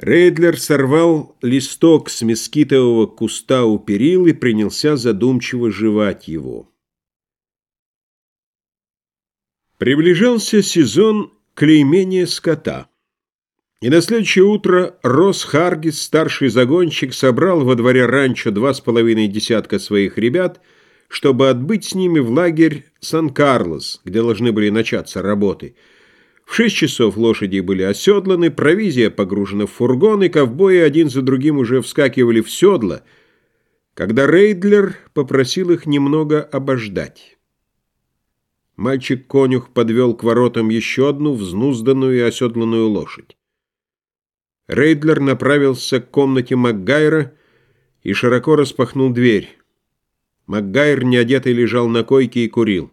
Рейдлер сорвал листок с мескитового куста у перил и принялся задумчиво жевать его. Приближался сезон клеймения скота. И на следующее утро Рос Харгис, старший загонщик, собрал во дворе ранчо два с половиной десятка своих ребят, чтобы отбыть с ними в лагерь Сан-Карлос, где должны были начаться работы – в шесть часов лошади были оседланы, провизия погружена в фургон, и ковбои один за другим уже вскакивали в седла, когда Рейдлер попросил их немного обождать. Мальчик-конюх подвел к воротам еще одну взнузданную и оседланную лошадь. Рейдлер направился к комнате Макгайра и широко распахнул дверь. Макгайр, неодетый, лежал на койке и курил.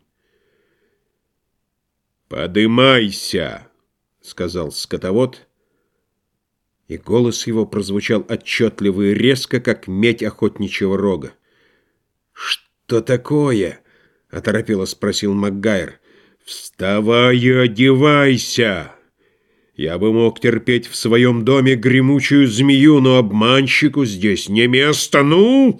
«Подымайся!» — сказал скотовод, и голос его прозвучал отчетливо и резко, как медь охотничьего рога. «Что такое?» — оторопело спросил Макгайр. «Вставай и одевайся!» Я бы мог терпеть в своем доме гремучую змею, но обманщику здесь не место. Ну!»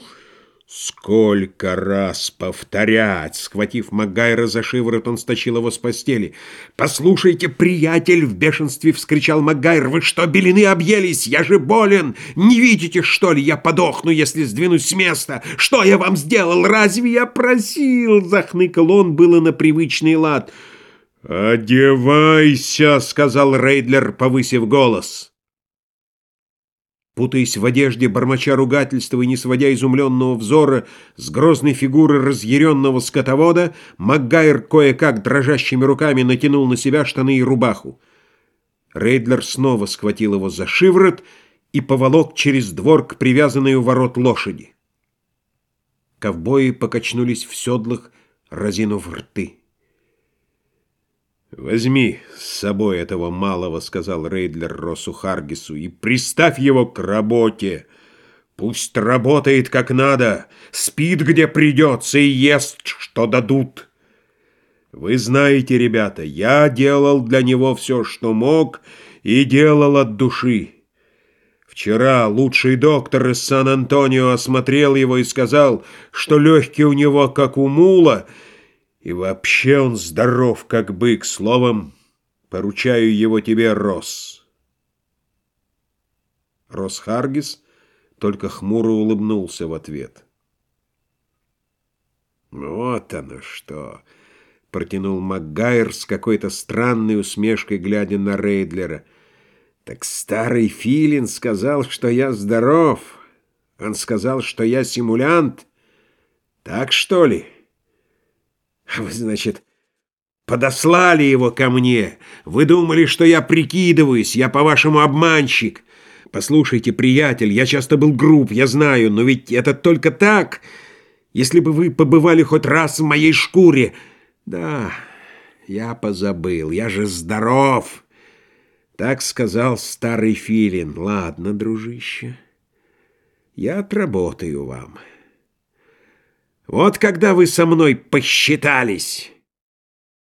Сколько раз повторять! Схватив Магайра за шиворот, он стащил его с постели. «Послушайте, приятель!» — в бешенстве вскричал Магайр. «Вы что, белины объелись? Я же болен! Не видите, что ли? Я подохну, если сдвинусь с места! Что я вам сделал? Разве я просил?» Захныкал он, было на привычный лад. «Одевайся!» — сказал Рейдлер, повысив голос. Путаясь в одежде, бормоча ругательства и не сводя изумленного взора с грозной фигуры разъяренного скотовода, Макгайр кое-как дрожащими руками натянул на себя штаны и рубаху. Рейдлер снова схватил его за шиворот и поволок через двор к привязанной у ворот лошади. Ковбои покачнулись в седлах, разинув рты. «Возьми с собой этого малого», — сказал Рейдлер Росу Харгису, «и приставь его к работе. Пусть работает как надо, спит где придется и ест, что дадут. Вы знаете, ребята, я делал для него все, что мог, и делал от души. Вчера лучший доктор из Сан-Антонио осмотрел его и сказал, что легкие у него, как у мула, — и вообще он здоров, как бык. Словом, поручаю его тебе, Рос. Рос Харгис только хмуро улыбнулся в ответ. «Вот оно что!» — протянул Макгайр с какой-то странной усмешкой, глядя на Рейдлера. «Так старый Филин сказал, что я здоров. Он сказал, что я симулянт. Так что ли?» Вы, значит, подослали его ко мне. Вы думали, что я прикидываюсь, я, по-вашему, обманщик. Послушайте, приятель, я часто был груб, я знаю, но ведь это только так. Если бы вы побывали хоть раз в моей шкуре... Да, я позабыл, я же здоров. Так сказал старый филин. Ладно, дружище, я отработаю вам». Вот когда вы со мной посчитались».